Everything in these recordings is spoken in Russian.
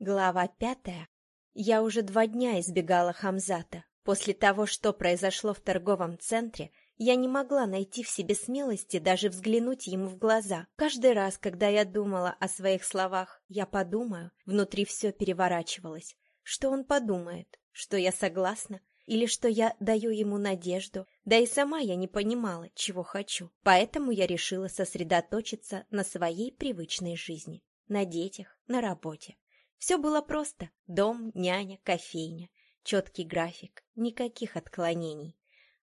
Глава пятая. Я уже два дня избегала Хамзата. После того, что произошло в торговом центре, я не могла найти в себе смелости даже взглянуть ему в глаза. Каждый раз, когда я думала о своих словах «я подумаю», внутри все переворачивалось. Что он подумает? Что я согласна? Или что я даю ему надежду? Да и сама я не понимала, чего хочу. Поэтому я решила сосредоточиться на своей привычной жизни. На детях, на работе. Все было просто. Дом, няня, кофейня. Четкий график, никаких отклонений.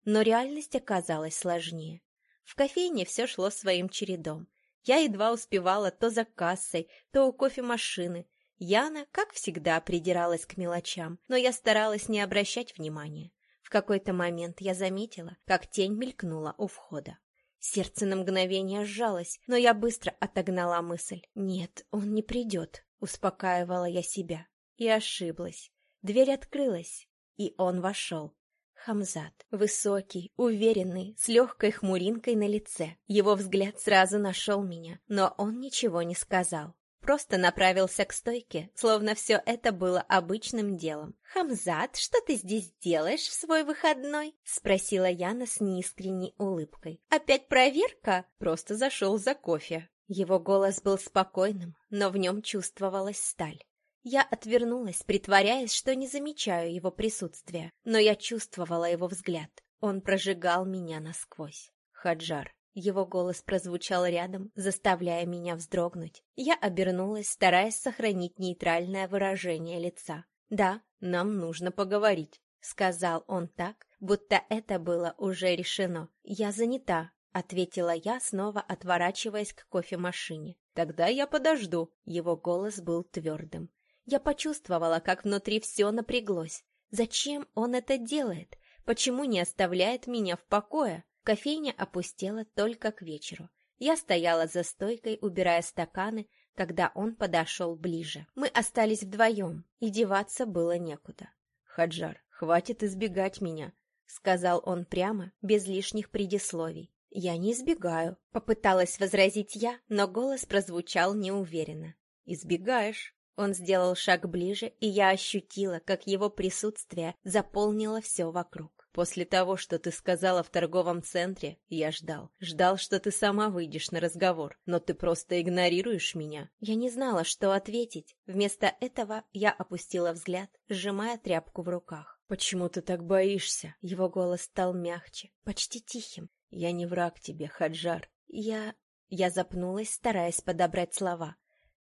Но реальность оказалась сложнее. В кофейне все шло своим чередом. Я едва успевала то за кассой, то у кофемашины. Яна, как всегда, придиралась к мелочам, но я старалась не обращать внимания. В какой-то момент я заметила, как тень мелькнула у входа. Сердце на мгновение сжалось, но я быстро отогнала мысль. «Нет, он не придет», — успокаивала я себя. И ошиблась. Дверь открылась, и он вошел. Хамзат. Высокий, уверенный, с легкой хмуринкой на лице. Его взгляд сразу нашел меня, но он ничего не сказал. Просто направился к стойке, словно все это было обычным делом. «Хамзат, что ты здесь делаешь в свой выходной?» — спросила Яна с неискренней улыбкой. «Опять проверка?» «Просто зашел за кофе». Его голос был спокойным, но в нем чувствовалась сталь. Я отвернулась, притворяясь, что не замечаю его присутствия, но я чувствовала его взгляд. Он прожигал меня насквозь. Хаджар. Его голос прозвучал рядом, заставляя меня вздрогнуть. Я обернулась, стараясь сохранить нейтральное выражение лица. «Да, нам нужно поговорить», — сказал он так, будто это было уже решено. «Я занята», — ответила я, снова отворачиваясь к кофемашине. «Тогда я подожду». Его голос был твердым. Я почувствовала, как внутри все напряглось. Зачем он это делает? Почему не оставляет меня в покое? Кофейня опустела только к вечеру. Я стояла за стойкой, убирая стаканы, когда он подошел ближе. Мы остались вдвоем, и деваться было некуда. «Хаджар, хватит избегать меня», — сказал он прямо, без лишних предисловий. «Я не избегаю», — попыталась возразить я, но голос прозвучал неуверенно. «Избегаешь», он сделал шаг ближе, и я ощутила, как его присутствие заполнило все вокруг. После того, что ты сказала в торговом центре, я ждал. Ждал, что ты сама выйдешь на разговор, но ты просто игнорируешь меня. Я не знала, что ответить. Вместо этого я опустила взгляд, сжимая тряпку в руках. «Почему ты так боишься?» Его голос стал мягче, почти тихим. «Я не враг тебе, Хаджар. Я...» Я запнулась, стараясь подобрать слова.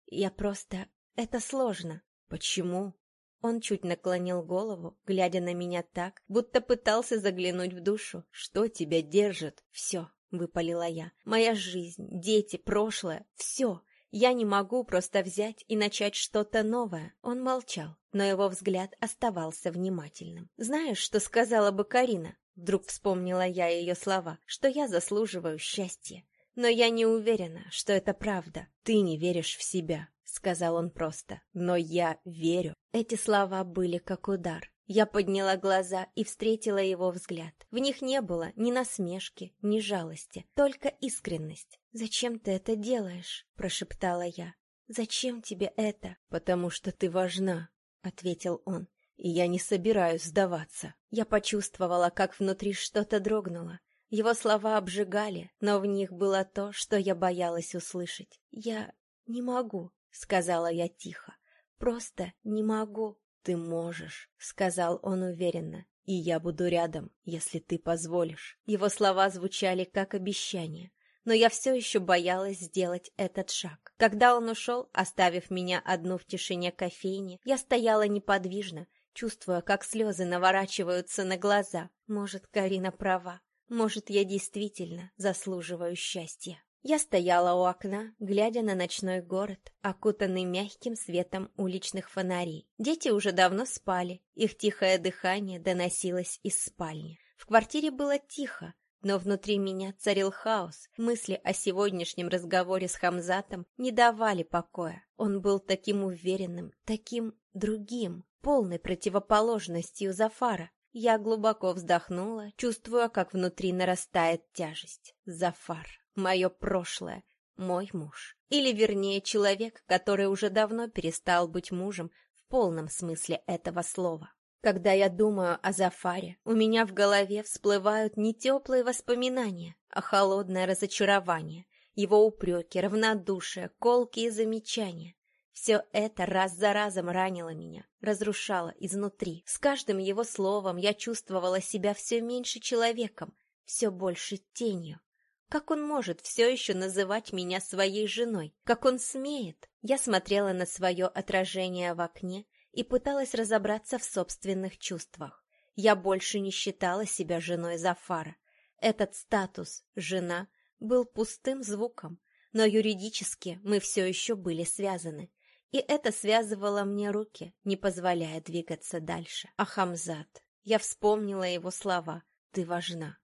«Я просто... Это сложно. Почему? Он чуть наклонил голову, глядя на меня так, будто пытался заглянуть в душу. Что тебя держит? Все, выпалила я. Моя жизнь, дети, прошлое, все. Я не могу просто взять и начать что-то новое. Он молчал, но его взгляд оставался внимательным. Знаешь, что сказала бы Карина? Вдруг вспомнила я ее слова, что я заслуживаю счастья. Но я не уверена, что это правда. Ты не веришь в себя сказал он просто. Но я верю. Эти слова были как удар. Я подняла глаза и встретила его взгляд. В них не было ни насмешки, ни жалости, только искренность. «Зачем ты это делаешь?» – прошептала я. «Зачем тебе это?» «Потому что ты важна», — ответил он. «И я не собираюсь сдаваться». Я почувствовала, как внутри что-то дрогнуло. Его слова обжигали, но в них было то, что я боялась услышать. «Я не могу», — сказала я тихо. «Просто не могу». «Ты можешь», — сказал он уверенно. «И я буду рядом, если ты позволишь». Его слова звучали как обещание, но я все еще боялась сделать этот шаг. Когда он ушел, оставив меня одну в тишине кофейни, я стояла неподвижно, чувствуя, как слезы наворачиваются на глаза. Может, Карина права. Может, я действительно заслуживаю счастья. Я стояла у окна, глядя на ночной город, окутанный мягким светом уличных фонарей. Дети уже давно спали, их тихое дыхание доносилось из спальни. В квартире было тихо, но внутри меня царил хаос. Мысли о сегодняшнем разговоре с Хамзатом не давали покоя. Он был таким уверенным, таким другим, полной противоположностью Зафара. Я глубоко вздохнула, чувствуя, как внутри нарастает тяжесть. Зафар мое прошлое, мой муж. Или, вернее, человек, который уже давно перестал быть мужем в полном смысле этого слова. Когда я думаю о Зафаре, у меня в голове всплывают не теплые воспоминания, а холодное разочарование, его упреки, равнодушие, колкие замечания. Все это раз за разом ранило меня, разрушало изнутри. С каждым его словом я чувствовала себя все меньше человеком, все больше тенью. Как он может все еще называть меня своей женой? Как он смеет? Я смотрела на свое отражение в окне и пыталась разобраться в собственных чувствах. Я больше не считала себя женой Зафара. Этот статус «жена» был пустым звуком, но юридически мы все еще были связаны. И это связывало мне руки, не позволяя двигаться дальше. А Хамзат, я вспомнила его слова «ты важна».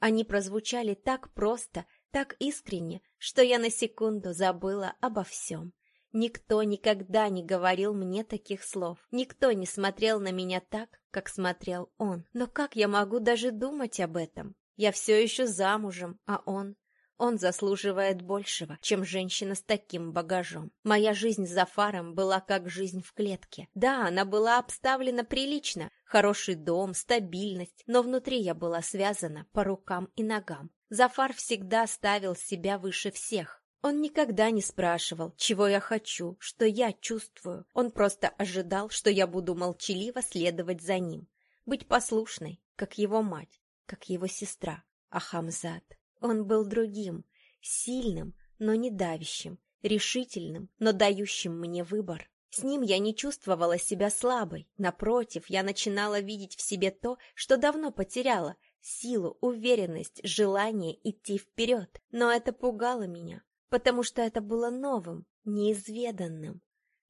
Они прозвучали так просто, так искренне, что я на секунду забыла обо всем. Никто никогда не говорил мне таких слов. Никто не смотрел на меня так, как смотрел он. Но как я могу даже думать об этом? Я все еще замужем, а он... Он заслуживает большего, чем женщина с таким багажом. Моя жизнь с Зафаром была как жизнь в клетке. Да, она была обставлена прилично. Хороший дом, стабильность, но внутри я была связана по рукам и ногам. Зафар всегда ставил себя выше всех. Он никогда не спрашивал, чего я хочу, что я чувствую. Он просто ожидал, что я буду молчаливо следовать за ним. Быть послушной, как его мать, как его сестра. А Хамзат... Он был другим, сильным, но не давящим, решительным, но дающим мне выбор. С ним я не чувствовала себя слабой. Напротив, я начинала видеть в себе то, что давно потеряла — силу, уверенность, желание идти вперед. Но это пугало меня, потому что это было новым, неизведанным.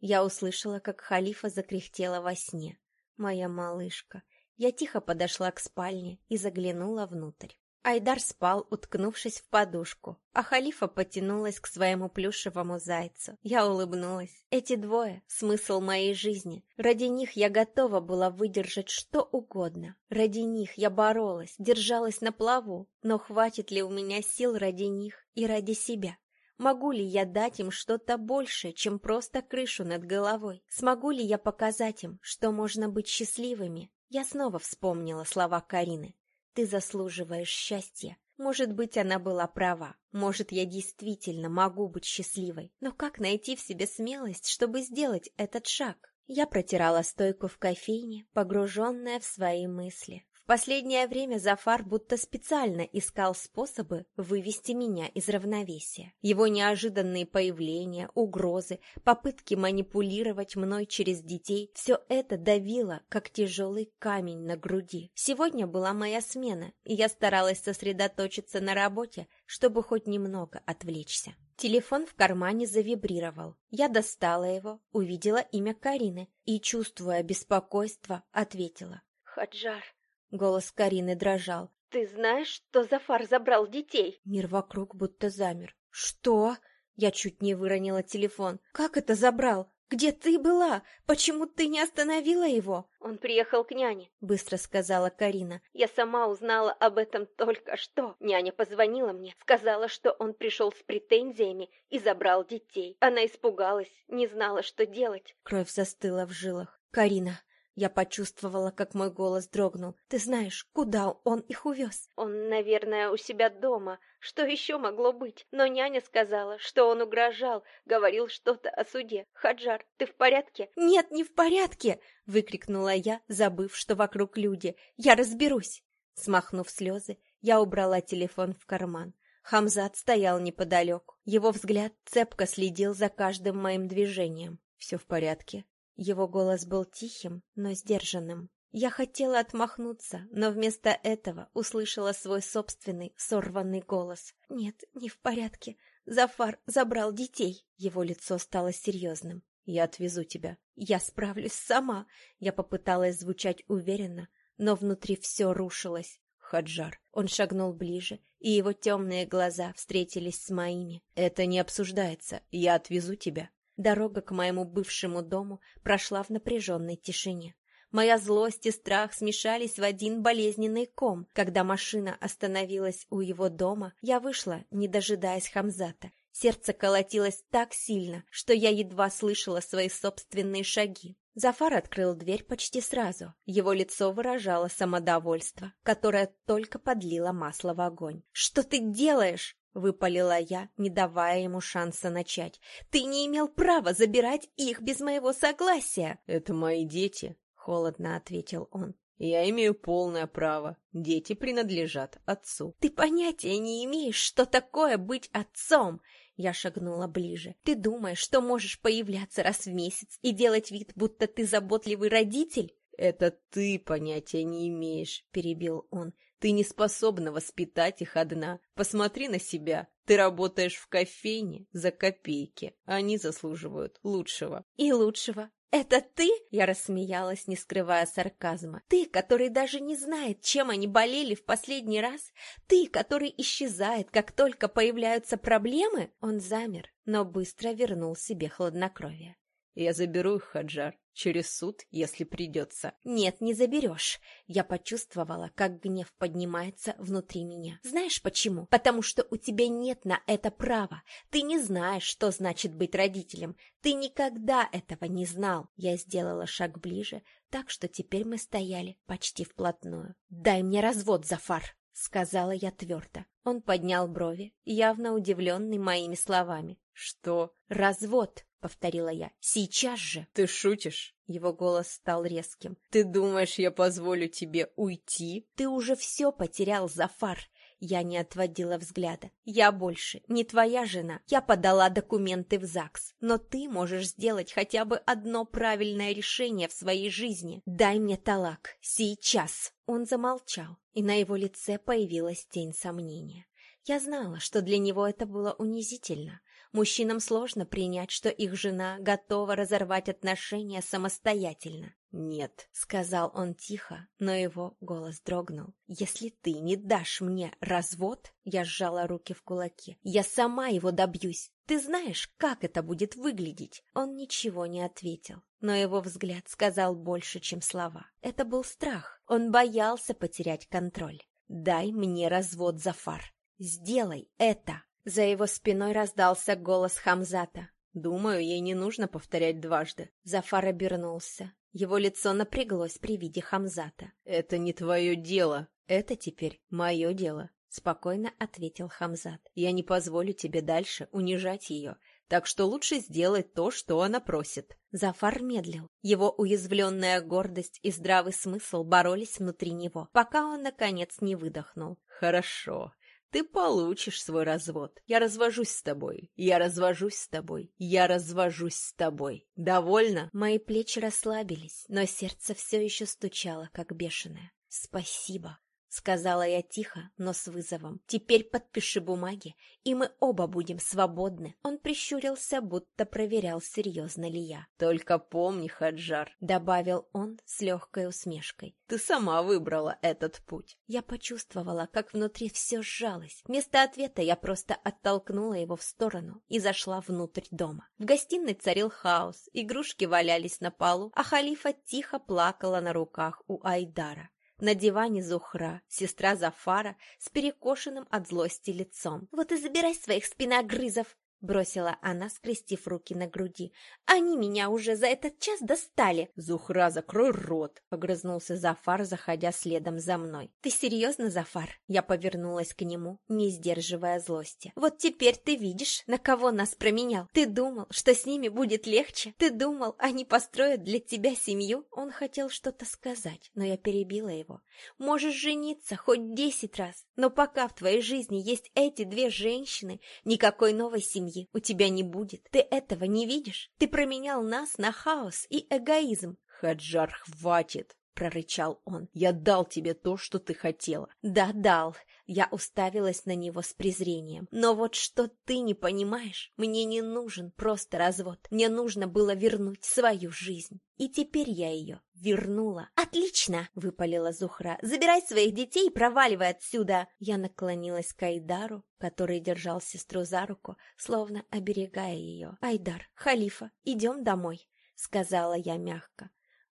Я услышала, как халифа закряхтела во сне. Моя малышка. Я тихо подошла к спальне и заглянула внутрь. Айдар спал, уткнувшись в подушку, а Халифа потянулась к своему плюшевому зайцу. Я улыбнулась. Эти двое — смысл моей жизни. Ради них я готова была выдержать что угодно. Ради них я боролась, держалась на плаву. Но хватит ли у меня сил ради них и ради себя? Могу ли я дать им что-то большее, чем просто крышу над головой? Смогу ли я показать им, что можно быть счастливыми? Я снова вспомнила слова Карины. Ты заслуживаешь счастья. Может быть, она была права. Может, я действительно могу быть счастливой. Но как найти в себе смелость, чтобы сделать этот шаг? Я протирала стойку в кофейне, погруженная в свои мысли. В последнее время Зафар будто специально искал способы вывести меня из равновесия. Его неожиданные появления, угрозы, попытки манипулировать мной через детей — все это давило, как тяжелый камень на груди. Сегодня была моя смена, и я старалась сосредоточиться на работе, чтобы хоть немного отвлечься. Телефон в кармане завибрировал. Я достала его, увидела имя Карины и, чувствуя беспокойство, ответила. «Хаджар, Голос Карины дрожал. «Ты знаешь, что Зафар забрал детей?» Мир вокруг будто замер. «Что?» Я чуть не выронила телефон. «Как это забрал? Где ты была? Почему ты не остановила его?» «Он приехал к няне», — быстро сказала Карина. «Я сама узнала об этом только что. Няня позвонила мне, сказала, что он пришел с претензиями и забрал детей. Она испугалась, не знала, что делать». Кровь застыла в жилах. «Карина, я почувствовала, как мой голос дрогнул. «Ты знаешь, куда он их увез?» «Он, наверное, у себя дома. Что еще могло быть? Но няня сказала, что он угрожал, говорил что-то о суде. Хаджар, ты в порядке?» «Нет, не в порядке!» — выкрикнула я, забыв, что вокруг люди. «Я разберусь!» Смахнув слезы, я убрала телефон в карман. Хамзат стоял неподалеку. Его взгляд цепко следил за каждым моим движением. «Все в порядке?» Его голос был тихим, но сдержанным. Я хотела отмахнуться, но вместо этого услышала свой собственный сорванный голос. «Нет, не в порядке. Зафар забрал детей». Его лицо стало серьезным. «Я отвезу тебя». «Я справлюсь сама». Я попыталась звучать уверенно, но внутри все рушилось. Хаджар. Он шагнул ближе, и его темные глаза встретились с моими. «Это не обсуждается. Я отвезу тебя». Дорога к моему бывшему дому прошла в напряженной тишине. Моя злость и страх смешались в один болезненный ком. Когда машина остановилась у его дома, я вышла, не дожидаясь Хамзата. Сердце колотилось так сильно, что я едва слышала свои собственные шаги. Зафар открыл дверь почти сразу. Его лицо выражало самодовольство, которое только подлило масло в огонь. «Что ты делаешь?» — выпалила я, не давая ему шанса начать. «Ты не имел права забирать их без моего согласия!» «Это мои дети», — холодно ответил он. Я имею полное право. Дети принадлежат отцу. Ты понятия не имеешь, что такое быть отцом. Я шагнула ближе. Ты думаешь, что можешь появляться раз в месяц и делать вид, будто ты заботливый родитель? Это ты понятия не имеешь, перебил он. Ты не способна воспитать их одна. Посмотри на себя. Ты работаешь в кофейне за копейки. Они заслуживают лучшего. И лучшего. «Это ты?» — я рассмеялась, не скрывая сарказма. «Ты, который даже не знает, чем они болели в последний раз? Ты, который исчезает, как только появляются проблемы?» Он замер, но быстро вернул себе хладнокровие. «Я заберу их, Хаджар. Через суд, если придется. Нет, не заберешь. Я почувствовала, как гнев поднимается внутри меня. Знаешь почему? Потому что у тебя нет на это права. Ты не знаешь, что значит быть родителем. Ты никогда этого не знал. Я сделала шаг ближе, так что теперь мы стояли почти вплотную. Дай мне развод, Зафар, сказала я твердо. Он поднял брови, явно удивленный моими словами. Что? Развод повторила я. Сейчас же. Ты шутишь? Его голос стал резким. Ты думаешь, я позволю тебе уйти? Ты уже все потерял, Зафар. Я не отводила взгляда. Я больше не твоя жена. Я подала документы в ЗАГС. Но ты можешь сделать хотя бы одно правильное решение в своей жизни. Дай мне талак. Сейчас. Он замолчал, и на его лице появилась тень сомнения. Я знала, что для него это было унизительно. Мужчинам сложно принять, что их жена готова разорвать отношения самостоятельно. «Нет», — сказал он тихо, но его голос дрогнул. «Если ты не дашь мне развод...» Я сжала руки в кулаки. «Я сама его добьюсь. Ты знаешь, как это будет выглядеть?» Он ничего не ответил, но его взгляд сказал больше, чем слова. Это был страх. Он боялся потерять контроль. «Дай мне развод, Зафар. Сделай это!» За его спиной раздался голос Хамзата. «Думаю, ей не нужно повторять дважды». Зафар обернулся. Его лицо напряглось при виде Хамзата. «Это не твое дело. Это теперь мое дело», — спокойно ответил Хамзат. «Я не позволю тебе дальше унижать ее, так что лучше сделать то, что она просит». Зафар медлил. Его уязвленная гордость и здравый смысл боролись внутри него, пока он, наконец, не выдохнул. «Хорошо. Ты получишь свой развод. Я развожусь с тобой. Я развожусь с тобой. Я развожусь с тобой. Довольно? Мои плечи расслабились, но сердце все еще стучало, как бешеное. Спасибо. Сказала я тихо, но с вызовом. Теперь подпиши бумаги, и мы оба будем свободны. Он прищурился, будто проверял, серьезно ли я. Только помни, Хаджар, добавил он с легкой усмешкой. Ты сама выбрала этот путь. Я почувствовала, как внутри все сжалось. Вместо ответа я просто оттолкнула его в сторону и зашла внутрь дома. В гостиной царил хаос, игрушки валялись на полу, а халифа тихо плакала на руках у Айдара. На диване Зухра, сестра Зафара, с перекошенным от злости лицом. «Вот и забирай своих спиногрызов!» Бросила она, скрестив руки на груди. «Они меня уже за этот час достали!» «Зухра, закрой рот!» — огрызнулся Зафар, заходя следом за мной. «Ты серьезно, Зафар?» Я повернулась к нему, не сдерживая злости. «Вот теперь ты видишь, на кого нас променял. Ты думал, что с ними будет легче? Ты думал, они построят для тебя семью?» Он хотел что-то сказать, но я перебила его. «Можешь жениться хоть десять раз, но пока в твоей жизни есть эти две женщины, никакой новой семьи семьи у тебя не будет. Ты этого не видишь? Ты променял нас на хаос и эгоизм. Хаджар, хватит! — прорычал он. «Я дал тебе то, что ты хотела». «Да, дал». Я уставилась на него с презрением. «Но вот что ты не понимаешь, мне не нужен просто развод. Мне нужно было вернуть свою жизнь. И теперь я ее вернула». «Отлично!» — выпалила Зухра. «Забирай своих детей и проваливай отсюда!» Я наклонилась к Айдару, который держал сестру за руку, словно оберегая ее. «Айдар, Халифа, идем домой», — сказала я мягко.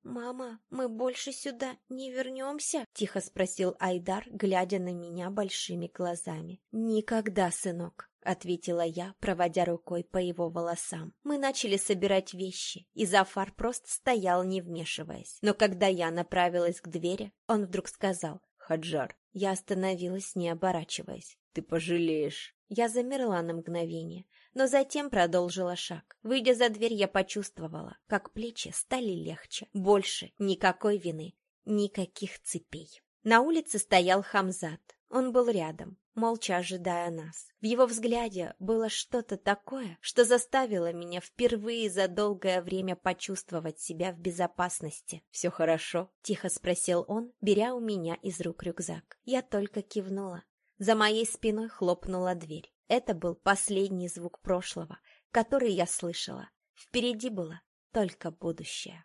«Мама, мы больше сюда не вернемся?» — тихо спросил Айдар, глядя на меня большими глазами. «Никогда, сынок», — ответила я, проводя рукой по его волосам. Мы начали собирать вещи, и Зафар просто стоял, не вмешиваясь. Но когда я направилась к двери, он вдруг сказал «Хаджар». Я остановилась, не оборачиваясь. «Ты пожалеешь». Я замерла на мгновение, но затем продолжила шаг. Выйдя за дверь, я почувствовала, как плечи стали легче. Больше никакой вины, никаких цепей. На улице стоял Хамзат. Он был рядом, молча ожидая нас. В его взгляде было что-то такое, что заставило меня впервые за долгое время почувствовать себя в безопасности. «Все хорошо?» — тихо спросил он, беря у меня из рук рюкзак. Я только кивнула. За моей спиной хлопнула дверь. Это был последний звук прошлого, который я слышала. Впереди было только будущее.